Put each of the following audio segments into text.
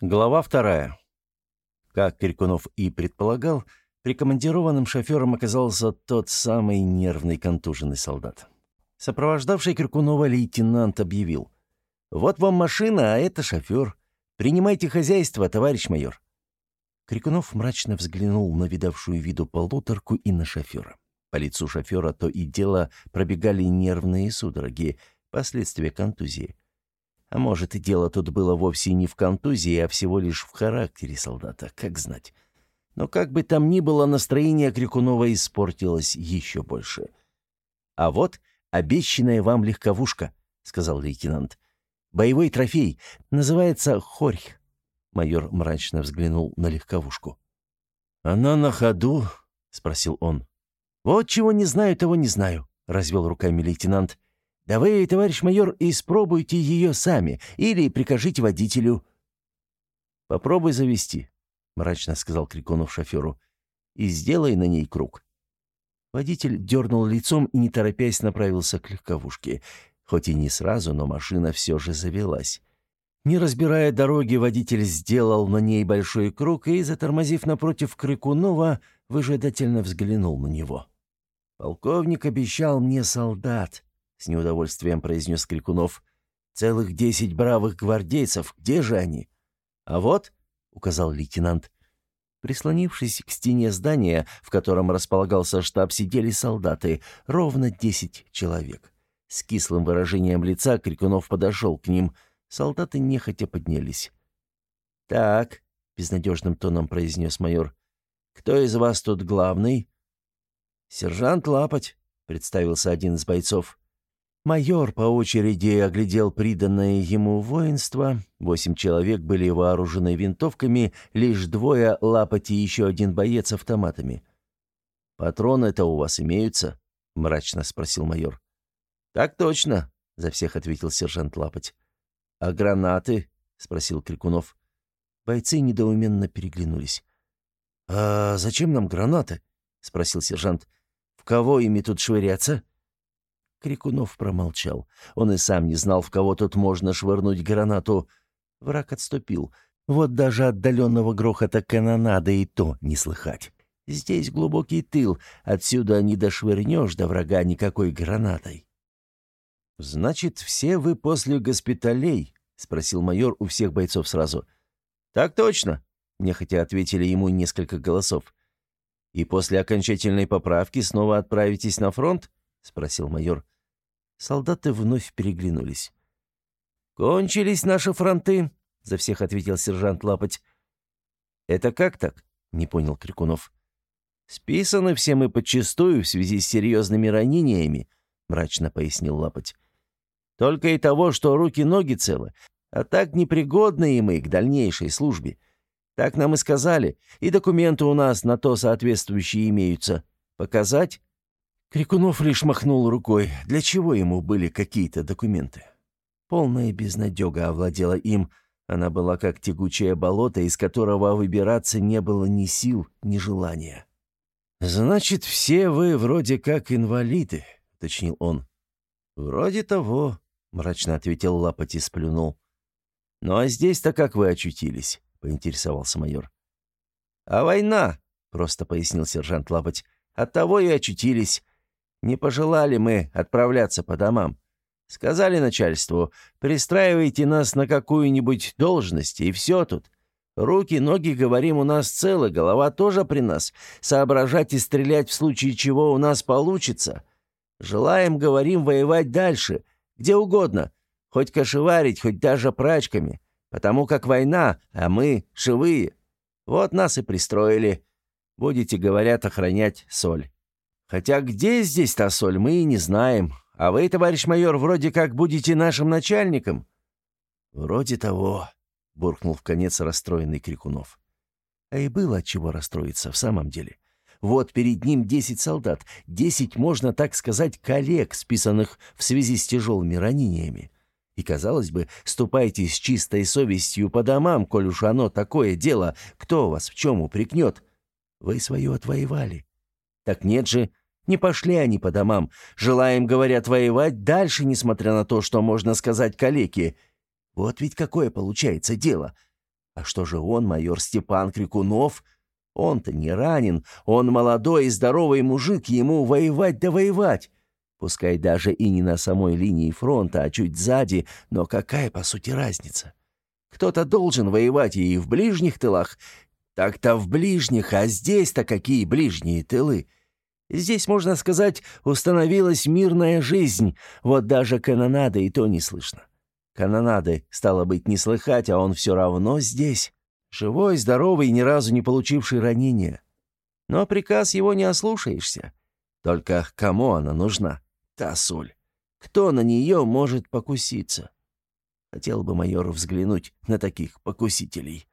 Глава вторая. Как Крикунов и предполагал, прикомандированным шофером оказался тот самый нервный контуженный солдат. Сопровождавший Крикунова лейтенант объявил. «Вот вам машина, а это шофер. Принимайте хозяйство, товарищ майор». Крикунов мрачно взглянул на видавшую виду полуторку и на шофера. По лицу шофера то и дело пробегали нервные судороги, последствия контузии. А может, и дело тут было вовсе не в контузии, а всего лишь в характере солдата, как знать. Но как бы там ни было, настроение Крикунова испортилось еще больше. «А вот обещанная вам легковушка», — сказал лейтенант. «Боевой трофей. Называется Хорьх». Майор мрачно взглянул на легковушку. «Она на ходу?» — спросил он. «Вот чего не знаю, того не знаю», — развел руками лейтенант. Да вы, товарищ майор, испробуйте ее сами или прикажите водителю». «Попробуй завести», — мрачно сказал Крикунов шоферу, — «и сделай на ней круг». Водитель дернул лицом и, не торопясь, направился к легковушке. Хоть и не сразу, но машина все же завелась. Не разбирая дороги, водитель сделал на ней большой круг и, затормозив напротив Крикунова, выжидательно взглянул на него. «Полковник обещал мне солдат», — с неудовольствием произнес Крикунов. «Целых десять бравых гвардейцев. Где же они?» «А вот», — указал лейтенант. Прислонившись к стене здания, в котором располагался штаб, сидели солдаты, ровно десять человек. С кислым выражением лица Крикунов подошел к ним. Солдаты нехотя поднялись. «Так», — безнадежным тоном произнес майор, — «кто из вас тут главный?» «Сержант Лапоть», — представился один из бойцов. Майор по очереди оглядел приданное ему воинство. Восемь человек были вооружены винтовками, лишь двое лапати и еще один боец автоматами. «Патроны-то у вас имеются?» — мрачно спросил майор. «Так точно», — за всех ответил сержант Лапоть. «А гранаты?» — спросил Крикунов. Бойцы недоуменно переглянулись. «А зачем нам гранаты?» — спросил сержант. «В кого ими тут швыряться?» Крикунов промолчал. Он и сам не знал, в кого тут можно швырнуть гранату. Враг отступил. Вот даже отдаленного грохота канонады и то не слыхать. Здесь глубокий тыл, отсюда не дошвырнешь до врага никакой гранатой. «Значит, все вы после госпиталей?» — спросил майор у всех бойцов сразу. «Так точно», — нехотя ответили ему несколько голосов. «И после окончательной поправки снова отправитесь на фронт?» — спросил майор. Солдаты вновь переглянулись. «Кончились наши фронты», — за всех ответил сержант Лапоть. «Это как так?» — не понял Крикунов. «Списаны все мы подчистую в связи с серьезными ранениями», — мрачно пояснил Лапоть. «Только и того, что руки-ноги целы, а так непригодны и мы к дальнейшей службе. Так нам и сказали, и документы у нас на то соответствующие имеются. Показать?» Крикунов лишь махнул рукой. Для чего ему были какие-то документы? Полная безнадега овладела им. Она была как тягучее болото, из которого выбираться не было ни сил, ни желания. «Значит, все вы вроде как инвалиды», — уточнил он. «Вроде того», — мрачно ответил Лапоть и сплюнул. «Ну а здесь-то как вы очутились?» — поинтересовался майор. «А война», — просто пояснил сержант Лапоть. «Оттого и очутились. Не пожелали мы отправляться по домам. Сказали начальству, пристраивайте нас на какую-нибудь должность, и все тут. Руки, ноги, говорим, у нас целы, голова тоже при нас. Соображать и стрелять в случае чего у нас получится. Желаем, говорим, воевать дальше, где угодно. Хоть кошеварить, хоть даже прачками. Потому как война, а мы живые. Вот нас и пристроили. Будете, говорят, охранять соль. Хотя где здесь та соль, мы и не знаем. А вы, товарищ майор, вроде как будете нашим начальником». «Вроде того», — буркнул в конец расстроенный Крикунов. А и было от чего расстроиться в самом деле. Вот перед ним десять солдат, десять, можно так сказать, коллег, списанных в связи с тяжелыми ранениями. И, казалось бы, ступайте с чистой совестью по домам, коль уж оно такое дело, кто вас в чем упрекнет. Вы свое отвоевали. Так нет же, не пошли они по домам. Желаем, говорят, воевать дальше, несмотря на то, что можно сказать калеки. Вот ведь какое получается дело. А что же он, майор Степан Крикунов? Он-то не ранен, он молодой и здоровый мужик, ему воевать да воевать. Пускай даже и не на самой линии фронта, а чуть сзади, но какая, по сути, разница? Кто-то должен воевать и в ближних тылах. Так-то в ближних, а здесь-то какие ближние тылы? Здесь, можно сказать, установилась мирная жизнь. Вот даже канонады и то не слышно. Канонады, стало быть, не слыхать, а он все равно здесь. Живой, здоровый, ни разу не получивший ранения. Но приказ его не ослушаешься. Только кому она нужна? Та соль. Кто на нее может покуситься? Хотел бы майор взглянуть на таких покусителей.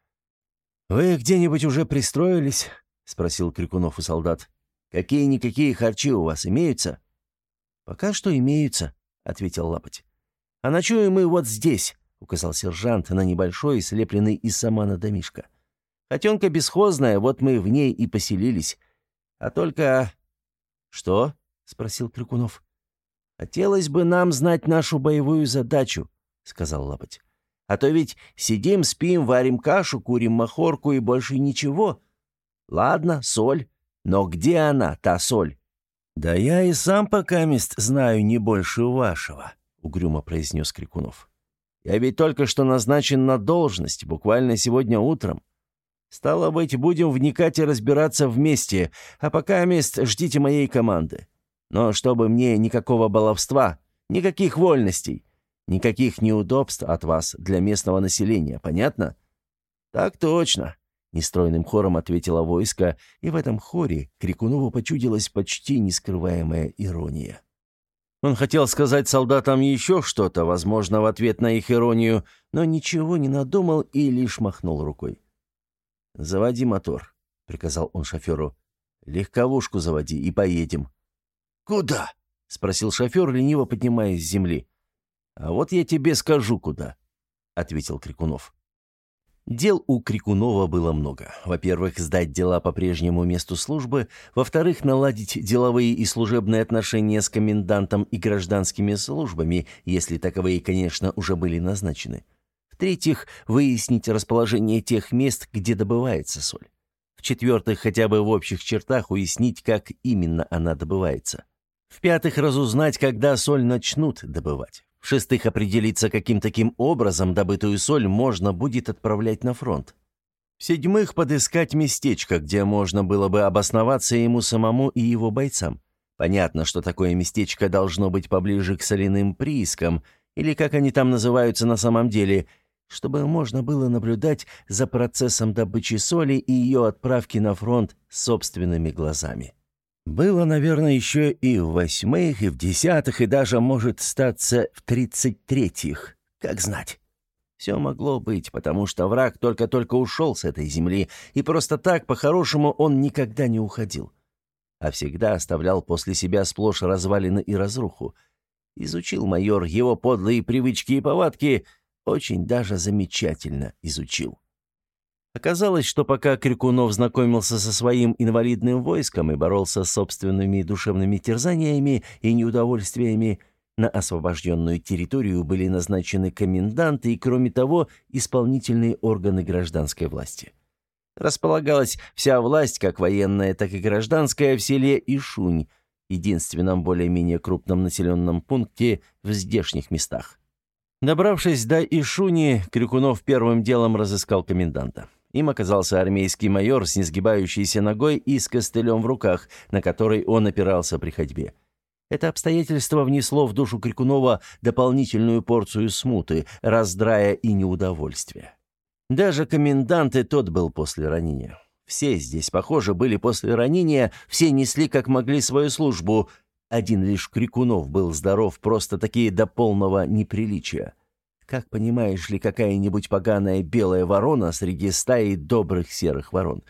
«Вы где-нибудь уже пристроились?» — спросил Крикунов у солдат. «Какие-никакие харчи у вас имеются?» «Пока что имеются», — ответил Лапоть. «А ночуем мы вот здесь», — указал сержант на небольшой, слепленный из самана домишка. «Хотенка бесхозная, вот мы в ней и поселились. А только...» «Что?» — спросил Крикунов. «Хотелось бы нам знать нашу боевую задачу», — сказал Лапоть. «А то ведь сидим, спим, варим кашу, курим махорку и больше ничего. Ладно, соль. Но где она, та соль?» «Да я и сам пока мест знаю не больше вашего», — угрюмо произнес Крикунов. «Я ведь только что назначен на должность, буквально сегодня утром. Стало быть, будем вникать и разбираться вместе, а пока мест ждите моей команды. Но чтобы мне никакого баловства, никаких вольностей, никаких неудобств от вас для местного населения, понятно?» «Так точно», — нестройным хором ответила войско, и в этом хоре Крикунову почудилась почти нескрываемая ирония. Он хотел сказать солдатам еще что-то, возможно, в ответ на их иронию, но ничего не надумал и лишь махнул рукой. «Заводи мотор», — приказал он шоферу. «Легковушку заводи и поедем». «Куда?» — спросил шофер, лениво поднимаясь с земли. «А вот я тебе скажу, куда», — ответил Крикунов. Дел у Крикунова было много. Во-первых, сдать дела по прежнему месту службы. Во-вторых, наладить деловые и служебные отношения с комендантом и гражданскими службами, если таковые, конечно, уже были назначены. В-третьих, выяснить расположение тех мест, где добывается соль. В-четвертых, хотя бы в общих чертах уяснить, как именно она добывается. В-пятых, разузнать, когда соль начнут добывать. В-шестых, определиться, каким таким образом добытую соль можно будет отправлять на фронт. В-седьмых, подыскать местечко, где можно было бы обосноваться ему самому и его бойцам. Понятно, что такое местечко должно быть поближе к соляным приискам, или как они там называются на самом деле, чтобы можно было наблюдать за процессом добычи соли и ее отправки на фронт собственными глазами. Было, наверное, еще и в восьмых, и в десятых, и даже, может, статься в тридцать третьих. Как знать. Все могло быть, потому что враг только-только ушел с этой земли, и просто так, по-хорошему, он никогда не уходил. А всегда оставлял после себя сплошь развалины и разруху. Изучил майор его подлые привычки и повадки, очень даже замечательно изучил. Оказалось, что пока Крикунов знакомился со своим инвалидным войском и боролся с собственными душевными терзаниями и неудовольствиями, на освобожденную территорию были назначены коменданты и, кроме того, исполнительные органы гражданской власти. Располагалась вся власть, как военная, так и гражданская, в селе Ишунь, единственном более-менее крупном населенном пункте в здешних местах. Добравшись до Ишуни, Крюкунов первым делом разыскал коменданта. Им оказался армейский майор с несгибающейся ногой и с костылем в руках, на который он опирался при ходьбе. Это обстоятельство внесло в душу Крикунова дополнительную порцию смуты, раздрая и неудовольствия. Даже комендант и тот был после ранения. Все здесь, похоже, были после ранения, все несли как могли свою службу. Один лишь Крикунов был здоров просто-таки до полного неприличия. Как понимаешь ли, какая-нибудь поганая белая ворона среди стаи добрых серых ворон?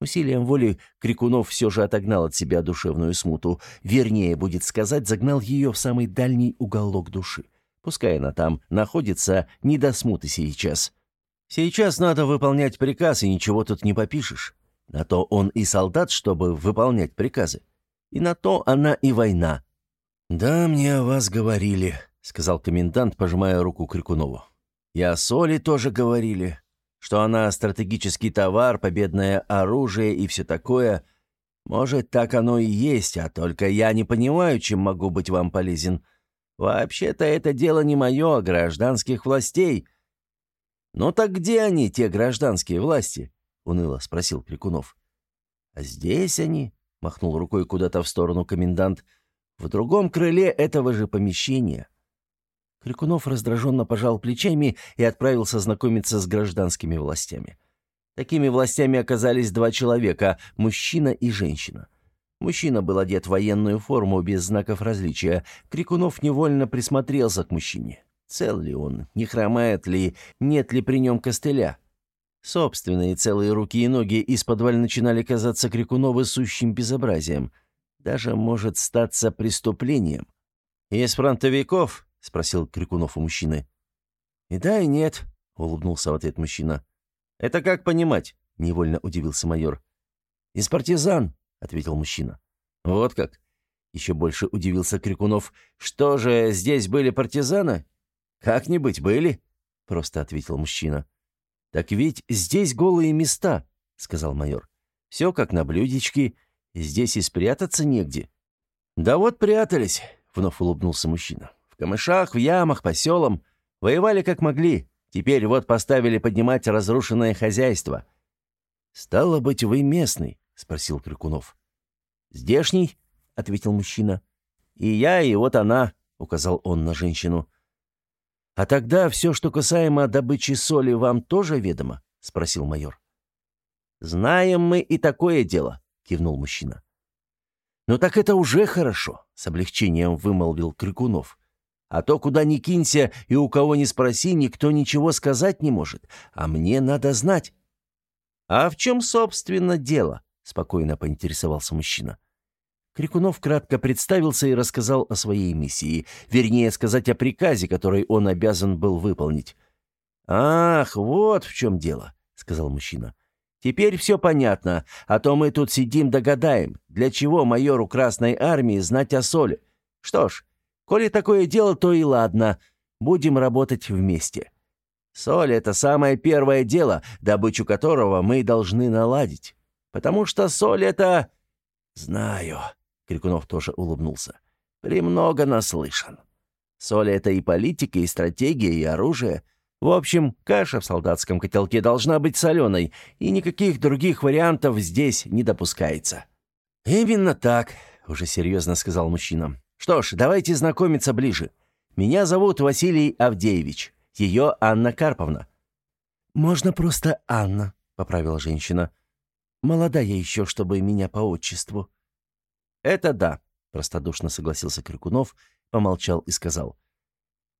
Усилием воли Крикунов все же отогнал от себя душевную смуту. Вернее, будет сказать, загнал ее в самый дальний уголок души. Пускай она там находится, не до смуты сейчас. Сейчас надо выполнять приказ, и ничего тут не попишешь. На то он и солдат, чтобы выполнять приказы. И на то она и война. «Да, мне о вас говорили», — сказал комендант, пожимая руку Крикунову. «И о соли тоже говорили. что она стратегический товар, победное оружие и все такое. Может, так оно и есть, а только я не понимаю, чем могу быть вам полезен. Вообще-то это дело не мое, а гражданских властей». «Ну так где они, те гражданские власти?» — уныло спросил Крикунов. «А здесь они», — махнул рукой куда-то в сторону комендант, — «в другом крыле этого же помещения». Крикунов раздраженно пожал плечами и отправился знакомиться с гражданскими властями. Такими властями оказались два человека – мужчина и женщина. Мужчина был одет в военную форму без знаков различия. Крикунов невольно присмотрелся к мужчине. Цел ли он, не хромает ли, нет ли при нем костыля? Собственные целые руки и ноги из-под начинали казаться Крикунову сущим безобразием. Даже, может, статься преступлением. «Из фронтовиков?» — спросил Крикунов у мужчины. «И да, и нет», — улыбнулся в ответ мужчина. «Это как понимать?» — невольно удивился майор. «Из партизан», — ответил мужчина. «Вот как?» — еще больше удивился Крикунов. «Что же, здесь были партизаны?» «Как-нибудь были», — просто ответил мужчина. «Так ведь здесь голые места», — сказал майор. «Все как на блюдечке, здесь и спрятаться негде». «Да вот прятались», — вновь улыбнулся мужчина камышах, в ямах, по селам. Воевали как могли. Теперь вот поставили поднимать разрушенное хозяйство». «Стало быть, вы местный?» — спросил Крикунов. «Здешний?» — ответил мужчина. «И я, и вот она», — указал он на женщину. «А тогда все, что касаемо добычи соли, вам тоже ведомо?» — спросил майор. «Знаем мы и такое дело», — кивнул мужчина. «Ну так это уже хорошо», — с облегчением вымолвил Крикунов. А то, куда ни кинься и у кого ни спроси, никто ничего сказать не может. А мне надо знать». «А в чем, собственно, дело?» — спокойно поинтересовался мужчина. Крикунов кратко представился и рассказал о своей миссии, вернее сказать о приказе, который он обязан был выполнить. «Ах, вот в чем дело», — сказал мужчина. «Теперь все понятно, а то мы тут сидим догадаем, для чего майору Красной Армии знать о соли. Что ж, Коли такое дело, то и ладно. Будем работать вместе. Соль — это самое первое дело, добычу которого мы должны наладить. Потому что соль — это... Знаю. Крикунов тоже улыбнулся. Премного наслышан. Соль — это и политика, и стратегия, и оружие. В общем, каша в солдатском котелке должна быть соленой, и никаких других вариантов здесь не допускается. «Именно так», — уже серьезно сказал мужчина. Что ж, давайте знакомиться ближе. Меня зовут Василий Авдеевич. Ее Анна Карповна». «Можно просто Анна», — поправила женщина. «Молодая еще, чтобы меня по отчеству». «Это да», — простодушно согласился Крикунов, помолчал и сказал.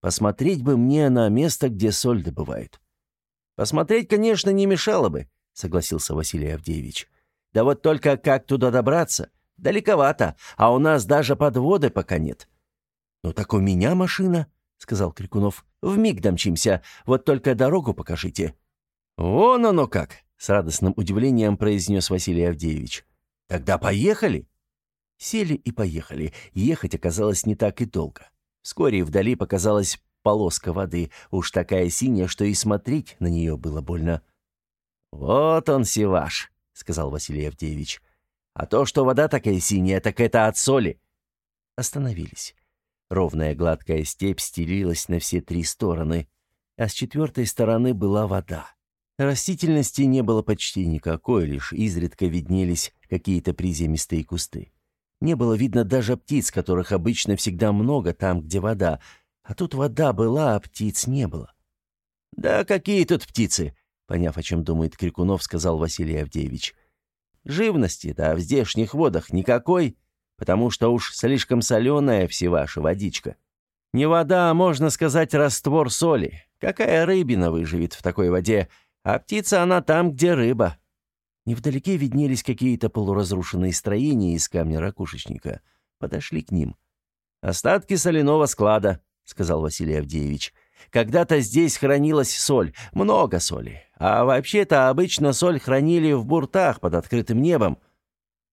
«Посмотреть бы мне на место, где соль добывают». «Посмотреть, конечно, не мешало бы», — согласился Василий Авдеевич. «Да вот только как туда добраться? Далековато, а у нас даже подводы пока нет». «Ну так у меня машина», — сказал Крикунов. «Вмиг домчимся, вот только дорогу покажите». «Вон оно как!» — с радостным удивлением произнес Василий Авдеевич. «Тогда поехали?» Сели и поехали. Ехать оказалось не так и долго. Вскоре вдали показалась полоска воды, уж такая синяя, что и смотреть на нее было больно. «Вот он, Севаш», — сказал Василий Авдеевич. А то, что вода такая синяя, так это от соли. Остановились. Ровная гладкая степь стелилась на все три стороны, а с четвертой стороны была вода. Растительности не было почти никакой, лишь изредка виднелись какие-то приземистые кусты. Не было видно даже птиц, которых обычно всегда много там, где вода, а тут вода была, а птиц не было. «Да какие тут птицы?» — поняв, о чем думает Крикунов, сказал Василий Авдеевич. Живности-то в здешних водах никакой, потому что уж слишком соленая все ваша водичка. Не вода, а, можно сказать, раствор соли. Какая рыбина выживет в такой воде, а птица она там, где рыба. Невдалеке виднелись какие-то полуразрушенные строения из камня ракушечника. Подошли к ним. «Остатки соляного склада», — сказал Василий Авдеевич. Когда-то здесь хранилась соль, много соли. А вообще-то обычно соль хранили в буртах под открытым небом.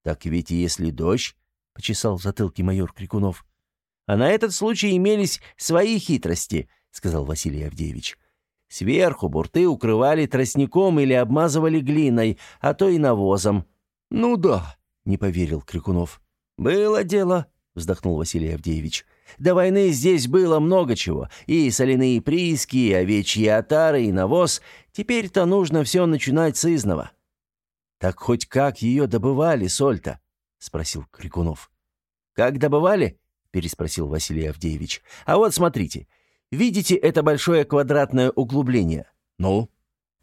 Так ведь если дождь, — почесал в затылке майор Крикунов. А на этот случай имелись свои хитрости, — сказал Василий Авдеевич. Сверху бурты укрывали тростником или обмазывали глиной, а то и навозом. «Ну да», — не поверил Крикунов. «Было дело», — вздохнул Василий Авдеевич. «До войны здесь было много чего. И соляные прииски, и овечьи отары, и навоз. Теперь-то нужно все начинать с изного». «Так хоть как ее добывали, соль-то?» — спросил Крикунов. «Как добывали?» — переспросил Василий Авдеевич. «А вот смотрите. Видите это большое квадратное углубление? Ну?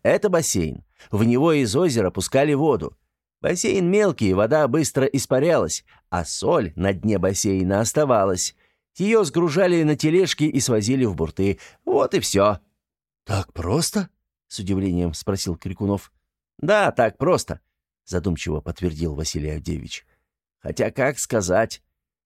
Это бассейн. В него из озера пускали воду. Бассейн мелкий, вода быстро испарялась, а соль на дне бассейна оставалась. Ее сгружали на тележки и свозили в бурты. Вот и все». «Так просто?» — с удивлением спросил Крикунов. «Да, так просто», — задумчиво подтвердил Василий Авдеевич. «Хотя как сказать?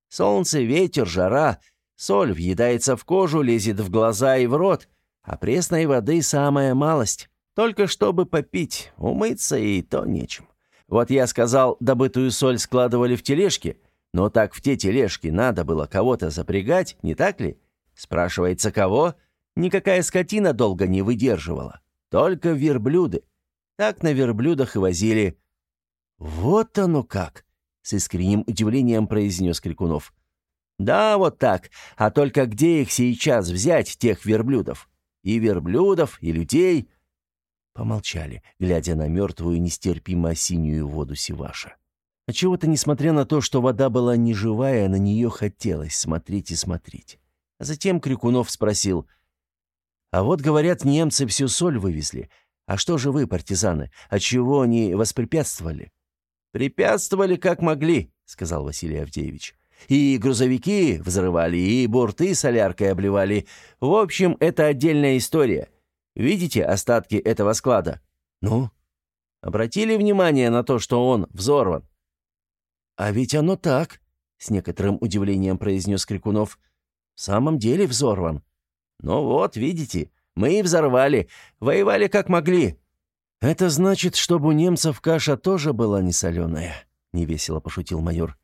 Солнце, ветер, жара — Соль въедается в кожу, лезет в глаза и в рот, а пресной воды самая малость. Только чтобы попить, умыться и то нечем. Вот я сказал, добытую соль складывали в тележки, но так в те тележки надо было кого-то запрягать, не так ли? Спрашивается, кого? Никакая скотина долго не выдерживала. Только верблюды. Так на верблюдах и возили. «Вот оно как!» — с искренним удивлением произнес Крикунов. Да, вот так. А только где их сейчас взять, тех верблюдов? И верблюдов, и людей. Помолчали, глядя на мертвую, нестерпимо синюю воду Сиваша. А чего-то, несмотря на то, что вода была неживая, на нее хотелось смотреть и смотреть. А затем Крикунов спросил, «А вот, говорят, немцы всю соль вывезли. А что же вы, партизаны, отчего они воспрепятствовали?» «Препятствовали, как могли», — сказал Василий Авдеевич. И грузовики взрывали, и борты соляркой обливали. В общем, это отдельная история. Видите остатки этого склада? Ну? Обратили внимание на то, что он взорван? А ведь оно так, с некоторым удивлением произнес Крикунов. В самом деле взорван. Ну вот, видите, мы и взорвали, воевали как могли. Это значит, чтобы у немцев каша тоже была не соленая, невесело пошутил майор.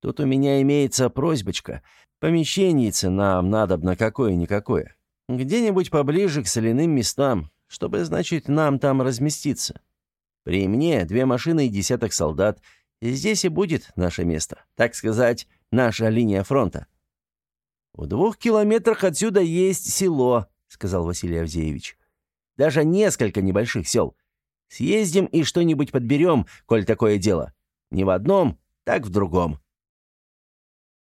Тут у меня имеется просьбочка. Помещеннице нам надобно какое-никакое. Где-нибудь поближе к соляным местам, чтобы, значит, нам там разместиться. При мне две машины и десяток солдат. Здесь и будет наше место. Так сказать, наша линия фронта. «В двух километрах отсюда есть село», — сказал Василий Авдеевич. «Даже несколько небольших сел. Съездим и что-нибудь подберем, коль такое дело. Не в одном, так в другом».